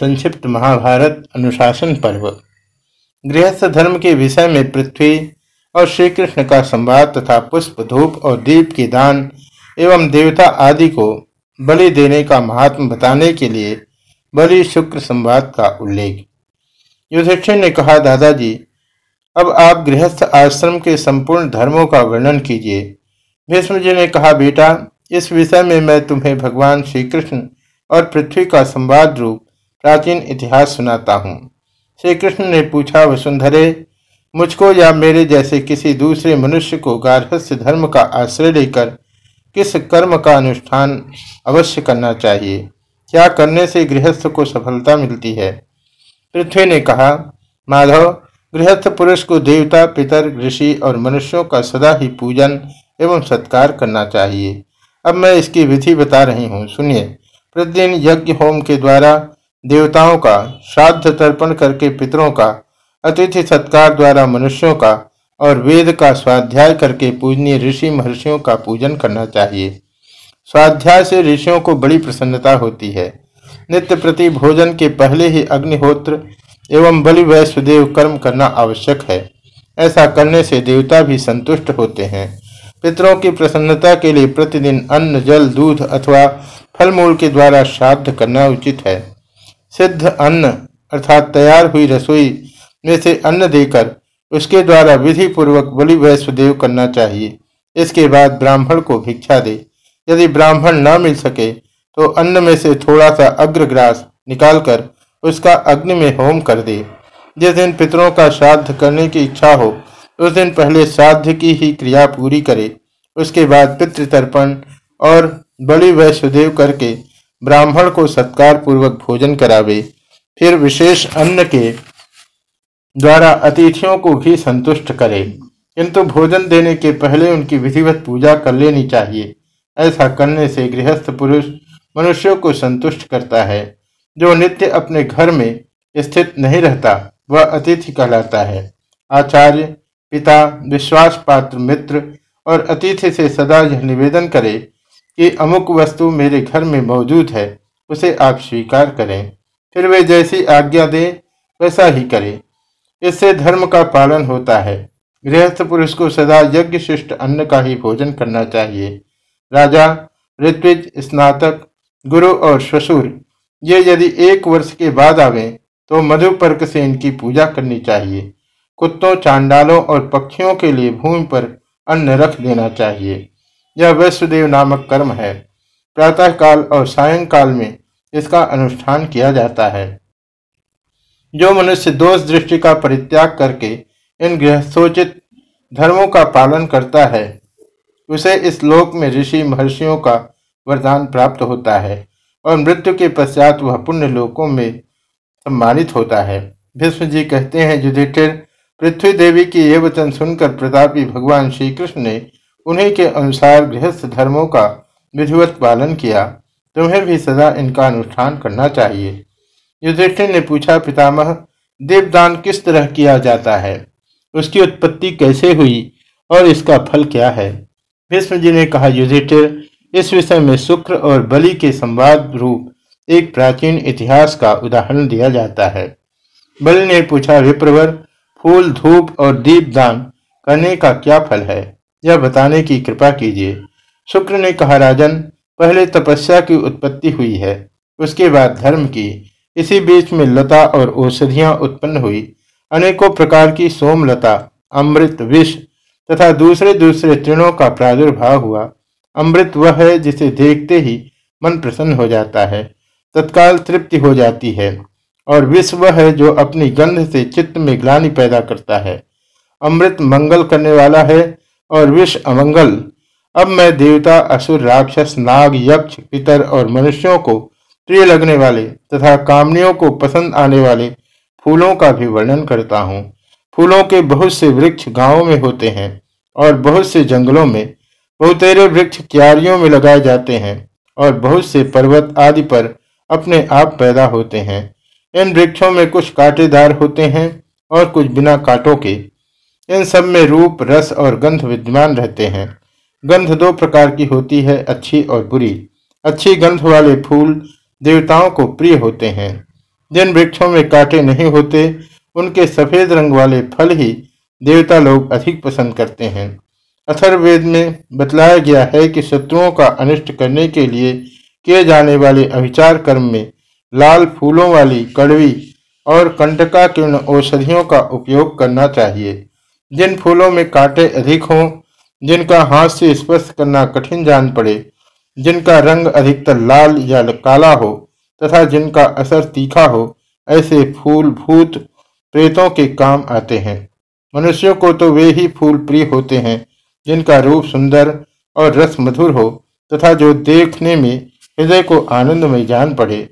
संक्षिप्त महाभारत अनुशासन पर्व। गृहस्थ धर्म के विषय में पृथ्वी और श्री कृष्ण का संवाद तथा पुष्प, धूप और दीप के दान एवं देवता आदि को बलि देने का महात्म बताने के लिए बलि शुक्र संवाद का उल्लेख। युधिष्ठिर ने कहा, दादाजी, अब आप गृहस्थ आश्रम के संपूर्ण धर्मों का वर्णन कीजिए। भीष्म जी ने कहा, बेटा, इस विषय में मैं तुम्हें भगवान श्री कृष्ण और पृथ्वी का संवाद रूप प्राचीन इतिहास सुनाता हूँ। श्री कृष्ण ने पूछा, वसुंधरे, मुझको या मेरे जैसे किसी दूसरे मनुष्य को गार्हस्थ्य धर्म का आश्रय लेकर किस कर्म का अनुष्ठान अवश्य करना चाहिए? क्या करने से गृहस्थ को सफलता मिलती है? पृथ्वी ने कहा, माधव, गृहस्थ पुरुष को देवता, पितर, ऋषि और मनुष्यों का सदा ही पूजन एवं सत्कार करना चाहिए। अब मैं इसकी विधि बता रही हूँ। सुनिए, प्रतिदिन यज्ञ होम के द्वारा देवताओं का, श्राद्ध तर्पण करके पितरों का, अतिथि सत्कार द्वारा मनुष्यों का और वेद का स्वाध्याय करके पूजनीय ऋषि महर्षियों का पूजन करना चाहिए। स्वाध्याय से ऋषियों को बड़ी प्रसन्नता होती है। नित्य प्रति भोजन के पहले ही अग्निहोत्र एवं बलि वैश्वदेव कर्म करना आवश्यक है। ऐसा करने से देवता भी संतुष्ट होते हैं। पितरों की प्रसन्नता के लिए प्रतिदिन अन्न, जल, दूध अथवा फल मूल के द्वारा श्राद्ध करना उचित है। सिद्ध अन्न अर्थात तैयार हुई रसोई में से अन्न देकर उसके द्वारा विधि पूर्वक बलि वैश्वदेव करना चाहिए। इसके बाद ब्राह्मण को भिक्षा दे। यदि ब्राह्मण न मिल सके तो अन्न में से थोड़ा सा अग्रग्रास निकालकर उसका अग्नि में होम कर दे। जिस दिन पितरों का श्राद्ध करने की इच्छा हो, उस दिन पहले श्राद्ध की ही क्रिया पूरी करे। उसके बाद पितृतर्पण और बलि वैश्वदेव करके ब्राह्मण को सत्कार पूर्वक भोजन करावे, फिर विशेष अन्न के द्वारा अतिथियों को भी संतुष्ट करे। किंतु भोजन देने के पहले उनकी विधिवत पूजा कर लेनी चाहिए, ऐसा करने से गृहस्थ पुरुष मनुष्यों को संतुष्ट करता है। जो नित्य अपने घर में स्थित नहीं रहता, वह अतिथि कहलाता है। आचार्य, पिता विश्वास पात्र मित्र और अतिथि से सदा यह निवेदन करे कि अमुक वस्तु मेरे घर में मौजूद है, उसे आप स्वीकार करें। फिर वे जैसी आज्ञा दे, वैसा ही करें। इससे धर्म का पालन होता है। गृहस्थ पुरुष को सदा यज्ञ शिष्ट अन्न का ही भोजन करना चाहिए। राजा, ऋत्विज, स्नातक, गुरु और ससुर ये यदि एक वर्ष के बाद आवे तो मधुपर्क से इनकी पूजा करनी चाहिए। कुत्तों, चांडालों और पक्षियों के लिए भूमि पर अन्न रख देना चाहिए। यह वैश्वदेव नामक कर्म है। प्रातः काल और सायंकाल में इसका अनुष्ठान किया जाता है। जो मनुष्य दोष दृष्टि का परित्याग करके इन गृहस्थोचित धर्मों का पालन करता है, उसे इस लोक में ऋषि महर्षियों का वरदान प्राप्त होता है और मृत्यु के पश्चात वह पुण्य लोकों में सम्मानित होता है। भीष्म जी कहते हैं, युधिष्ठिर, पृथ्वी देवी की ये वचन सुनकर प्रतापी भगवान श्री कृष्ण ने उन्हीं के अनुसार गृहस्थ धर्मों का विधिवत पालन किया, तुम्हें भी सदा इनका अनुष्ठान करना चाहिए। युधिष्ठिर ने पूछा, पितामह दीपदान किस तरह किया जाता है? उसकी उत्पत्ति कैसे हुई और इसका फल क्या है? भीष्म जी ने कहा, युधिष्ठिर, इस विषय में शुक्र और बलि के संवाद रूप एक प्राचीन इतिहास का उदाहरण दिया जाता है। बलि ने पूछा, विप्रवर, फूल, धूप और दीप दान करने का क्या फल है? यह बताने की कृपा कीजिए। शुक्र ने कहा, राजन, पहले तपस्या की उत्पत्ति हुई है, उसके बाद धर्म की। इसी बीच में लता और औषधियाँ उत्पन्न हुई। अनेकों प्रकार की सोमलता अमृत विष तथा दूसरे दूसरे तृणों का प्रादुर्भाव हुआ। अमृत वह है जिसे देखते ही मन प्रसन्न हो जाता है, तत्काल तृप्ति हो जाती है, और विष वह है जो अपनी गंध से चित्त में ग्लानि पैदा करता है। अमृत मंगल करने वाला है और विष अमंगल। अब मैं देवता, असुर, राक्षस, नाग, यक्ष, पितर और मनुष्यों को प्रिय लगने वाले तथा कामनियों को पसंद आने वाले फूलों का भी वर्णन करता हूँ। फूलों के बहुत से वृक्ष गाँवों में होते हैं और बहुत से जंगलों में बहुतेरे वृक्ष क्यारियों में लगाए जाते हैं और बहुत से पर्वत आदि पर अपने आप पैदा होते हैं। इन वृक्षों में कुछ कांटेदार होते हैं और कुछ बिना कांटों के इन सब में रूप, रस और गंध विद्यमान रहते हैं। गंध दो प्रकार की होती है, अच्छी और बुरी। अच्छी गंध वाले फूल देवताओं को प्रिय होते हैं। जिन वृक्षों में कांटे नहीं होते, उनके सफ़ेद रंग वाले फल ही देवता लोग अधिक पसंद करते हैं। अथर्वेद में बतलाया गया है कि शत्रुओं का अनिष्ट करने के लिए किए जाने वाले अभिचार कर्म में लाल फूलों वाली कड़वी और कंटका किर्ण औषधियों का उपयोग करना चाहिए। जिन फूलों में कांटे अधिक हों, जिनका हाथ से स्पर्श करना कठिन जान पड़े, जिनका रंग अधिकतर लाल या काला हो, तथा जिनका असर तीखा हो, ऐसे फूल भूत प्रेतों के काम आते हैं। मनुष्यों को तो वे ही फूल प्रिय होते हैं, जिनका रूप सुंदर और रस मधुर हो, तथा जो देखने में हृदय को आनंदमय जान पड़े।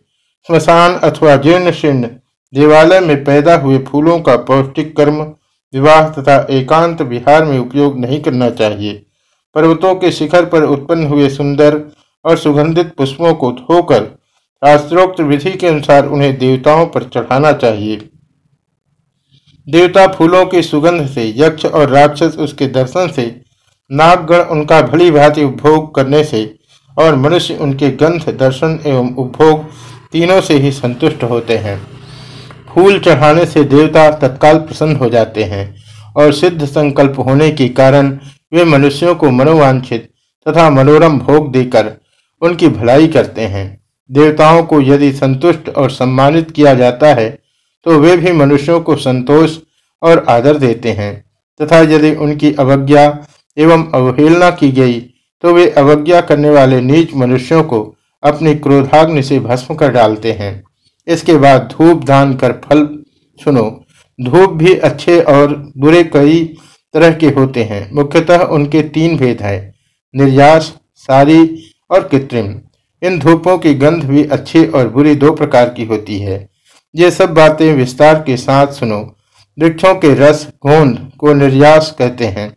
स्मशान अथवा जीर्ण शीर्ण देवालय में पैदा हुए फूलों का पौष्टिक कर्म विवाह तथा एकांत विहार में उपयोग नहीं करना चाहिए। पर्वतों के शिखर पर उत्पन्न हुए सुंदर और सुगंधित पुष्पों को धोकर शास्त्रोक्त विधि के अनुसार उन्हें देवताओं पर चढ़ाना चाहिए। देवता फूलों की सुगंध से, यक्ष और राक्षस उसके दर्शन से, नागगण उनका भली भांति उपभोग करने से और मनुष्य उनके गंध, दर्शन एवं उपभोग तीनों से ही संतुष्ट होते हैं। फूल चढ़ाने से देवता तत्काल प्रसन्न हो जाते हैं और सिद्ध संकल्प होने के कारण वे मनुष्यों को मनोवांछित तथा मनोरम भोग देकर उनकी भलाई करते हैं। देवताओं को यदि संतुष्ट और सम्मानित किया जाता है तो वे भी मनुष्यों को संतोष और आदर देते हैं। तथा यदि उनकी अवज्ञा एवं अवहेलना की गई तो वे अवज्ञा करने वाले नीच मनुष्यों को अपनी क्रोधाग्नि से भस्म कर डालते हैं। इसके बाद धूप दान कर फल सुनो। धूप भी अच्छे और बुरे कई तरह के होते हैं। मुख्यतः उनके तीन भेद हैं, निर्यास, सारी और कृत्रिम। इन धूपों की गंध भी अच्छी और बुरी दो प्रकार की होती है। ये सब बातें विस्तार के साथ सुनो। वृक्षों के रस, गोंद को निर्यास कहते हैं।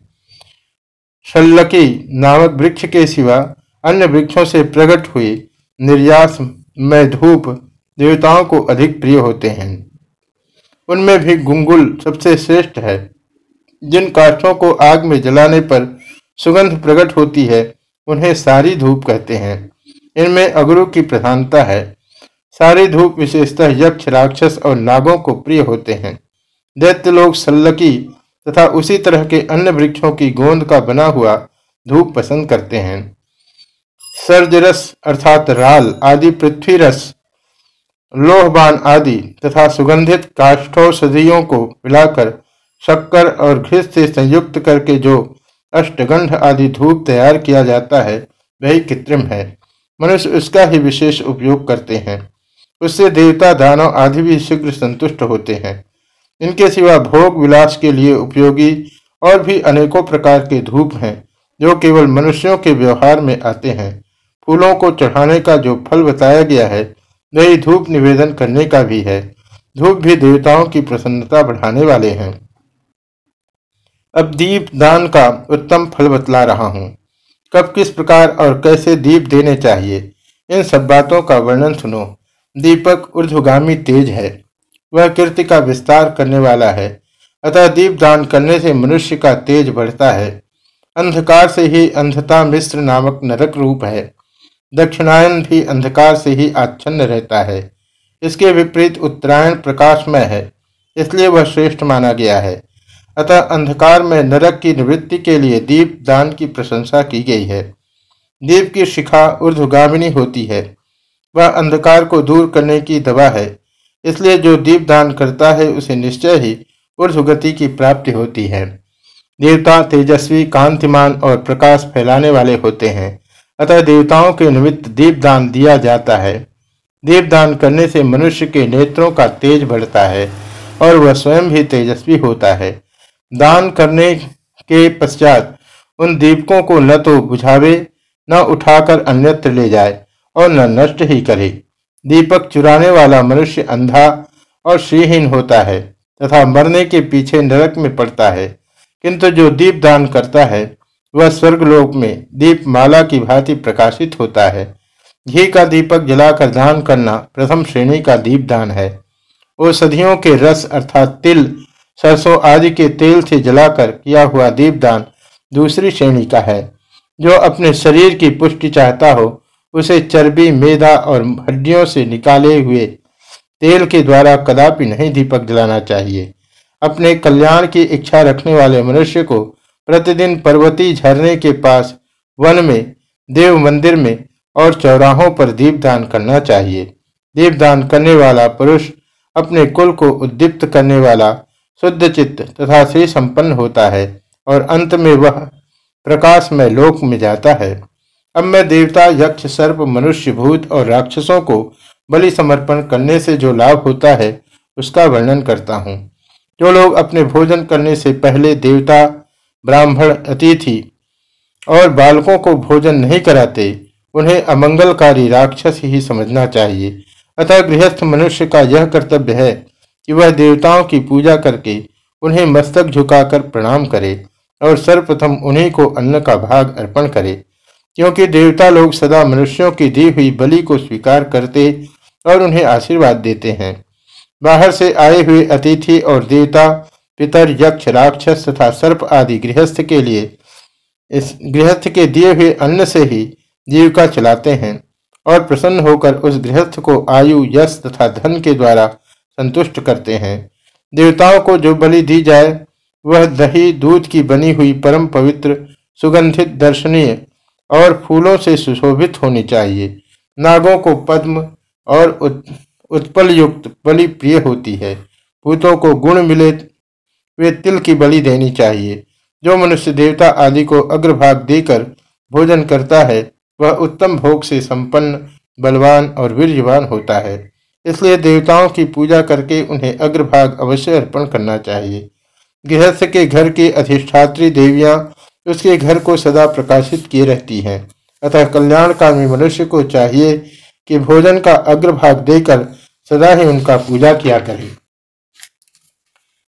शल्लकी नामक वृक्ष के सिवा अन्य वृक्षों से प्रकट हुई निर्यास में धूप देवताओं को अधिक प्रिय होते हैं। उनमें भी गुंगुल सबसे श्रेष्ठ है। जिन काठों को आग में जलाने पर सुगंध प्रकट होती है, उन्हें सारी धूप कहते हैं। इनमें अगुरु की प्रधानता है। सारी धूप विशेषतः यक्ष, राक्षस और नागों को प्रिय होते हैं। दैत्य लोग सल्लकी तथा उसी तरह के अन्य वृक्षों की गोंद का बना हुआ धूप पसंद करते हैं। सर्जरस अर्थात राल आदि पृथ्वी रस लोहबान आदि तथा सुगंधित काष्ठौषधियों को मिलाकर शक्कर और घिस से संयुक्त करके जो अष्टगंध आदि धूप तैयार किया जाता है, वही कृत्रिम है। मनुष्य उसका ही विशेष उपयोग करते हैं। उससे देवता, दानव आदि भी शीघ्र संतुष्ट होते हैं। इनके सिवा भोग विलास के लिए उपयोगी और भी अनेकों प्रकार के धूप हैं, जो केवल मनुष्यों के व्यवहार में आते हैं। फूलों को चढ़ाने का जो फल बताया गया है वही धूप निवेदन करने का भी है। धूप भी देवताओं की प्रसन्नता बढ़ाने वाले हैं। अब दीप दान का उत्तम फल बतला रहा हूँ। कब किस प्रकार और कैसे दीप देने चाहिए? इन सब बातों का वर्णन सुनो। दीपक ऊर्धगामी तेज है। वह कीर्ति का विस्तार करने वाला है। अतः दीप दान करने से मनुष्य का तेज बढ़ता है। अंधकार से ही अंधता मिश्र नामक नरक रूप है। दक्षिणायन भी अंधकार से ही आच्छन्न रहता है। इसके विपरीत उत्तरायण प्रकाशमय है, इसलिए वह श्रेष्ठ माना गया है। अतः अंधकार में नरक की निवृत्ति के लिए दीप दान की प्रशंसा की गई है। दीप की शिखा ऊर्धगामिनी होती है। वह अंधकार को दूर करने की दवा है, इसलिए जो दीप दान करता है, उसे निश्चय ही ऊर्धगति की प्राप्ति होती है। देवता तेजस्वी, कांतिमान और प्रकाश फैलाने वाले होते हैं। अतः देवताओं के निमित्त दीपदान दिया जाता है। दीपदान करने से मनुष्य के नेत्रों का तेज बढ़ता है और वह स्वयं भी तेजस्वी होता है। दान करने के पश्चात उन दीपकों को न तो बुझावे, न उठाकर अन्यत्र ले जाए और न नष्ट ही करे। दीपक चुराने वाला मनुष्य अंधा और श्रीहीन होता है तथा मरने के पीछे नरक में पड़ता है। किंतु जो दीप दान करता है वह स्वर्गलोक में दीप माला की भांति प्रकाशित होता है। घी का दीपक जलाकर दान करना प्रथम श्रेणी का दीप दान है। औषधियों के रस अर्थात तिल, सरसों आदि के तेल से जलाकर किया हुआ दीपदान दूसरी श्रेणी का है। जो अपने शरीर की पुष्टि चाहता हो, उसे चर्बी, मेदा और हड्डियों से निकाले हुए तेल के द्वारा कदापि नहीं दीपक जलाना चाहिए। अपने कल्याण की इच्छा रखने वाले मनुष्य को प्रतिदिन पर्वती झरने के पास वन में, देव मंदिर में और चौराहों पर दीपदान करना चाहिए। दीपदान करने वाला पुरुष अपने कुल को उद्दीप्त करने वाला शुद्ध चित्त तथा श्री संपन्न होता है और अंत में वह प्रकाश में लोक में जाता है। अब मैं देवता, यक्ष, सर्प, मनुष्य, भूत और राक्षसों को बलि समर्पण करने से जो लाभ होता है, उसका वर्णन करता हूँ। जो लोग अपने भोजन करने से पहले देवता ब्राह्मण अतिथि और बालकों को भोजन नहीं कराते, उन्हें अमंगलकारी राक्षस ही समझना चाहिए। अतः गृहस्थ मनुष्य का यह कर्तव्य है कि वह देवताओं की पूजा करके उन्हें मस्तक झुकाकर प्रणाम करे और सर्वप्रथम उन्हीं को अन्न का भाग अर्पण करे। क्योंकि देवता लोग सदा मनुष्यों की दी हुई बलि को स्वीकार करते और उन्हें आशीर्वाद देते हैं। बाहर से आए हुए अतिथि और देवता पितर, यक्ष, राक्षस तथा सर्प आदि गृहस्थ के लिए इस गृहस्थ के दिए हुए अन्न से ही जीविका चलाते हैं और प्रसन्न होकर उस गृहस्थ को आयु, यश तथा धन के द्वारा संतुष्ट करते हैं। देवताओं को जो बलि दी जाए, वह दही, दूध की बनी हुई परम पवित्र, सुगंधित, दर्शनीय और फूलों से सुशोभित होनी चाहिए। नागों को पद्म और उत्पल युक्त बलि प्रिय होती है। भूतों को गुण मिले वे तिल की बलि देनी चाहिए। जो मनुष्य देवता आदि को अग्रभाग देकर भोजन करता है, वह उत्तम भोग से संपन्न, बलवान और वीरवान होता है। इसलिए देवताओं की पूजा करके उन्हें अग्रभाग अवश्य अर्पण करना चाहिए। गृहस्थ के घर की अधिष्ठात्री देवियाँ उसके घर को सदा प्रकाशित किए रहती हैं। अतः कल्याणकामी मनुष्य को चाहिए कि भोजन का अग्रभाग देकर सदा ही उनका पूजा किया करे।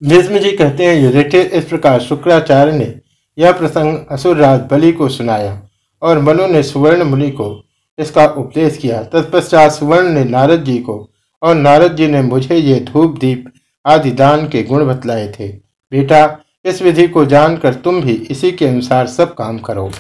भीष्म जी कहते हैं युधिष्ठिर इस प्रकार शुक्राचार्य ने यह प्रसंग असुरराज बलि को सुनाया और मनु ने सुवर्ण मुनि को इसका उपदेश किया। तत्पश्चात सुवर्ण ने नारद जी को और नारद जी ने मुझे ये धूप दीप आदि दान के गुण बतलाए थे। बेटा, इस विधि को जानकर तुम भी इसी के अनुसार सब काम करो।